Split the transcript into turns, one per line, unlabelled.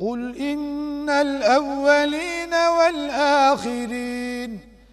قل إن الأولين والآخرين